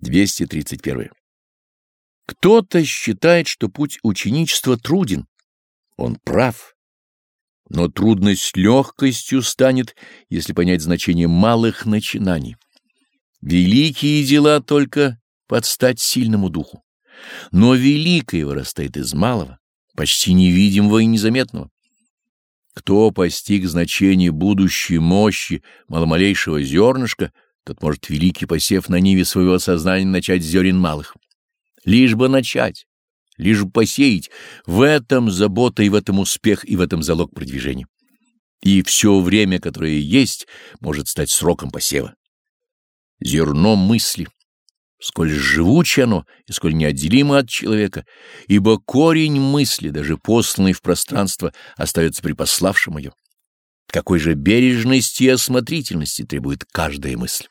231. Кто-то считает, что путь ученичества труден. Он прав. Но трудность с легкостью станет, если понять значение малых начинаний. Великие дела только подстать сильному духу. Но великое вырастает из малого, почти невидимого и незаметного. Кто постиг значение будущей мощи маломалейшего зернышка, тот может великий посев на ниве своего сознания начать зерен малых. Лишь бы начать, лишь бы посеять, в этом забота и в этом успех и в этом залог продвижения. И все время, которое есть, может стать сроком посева. Зерно мысли. Сколь живуче оно и сколь неотделимо от человека, ибо корень мысли, даже посланный в пространство, остается при пославшем ее. Какой же бережности и осмотрительности требует каждая мысль.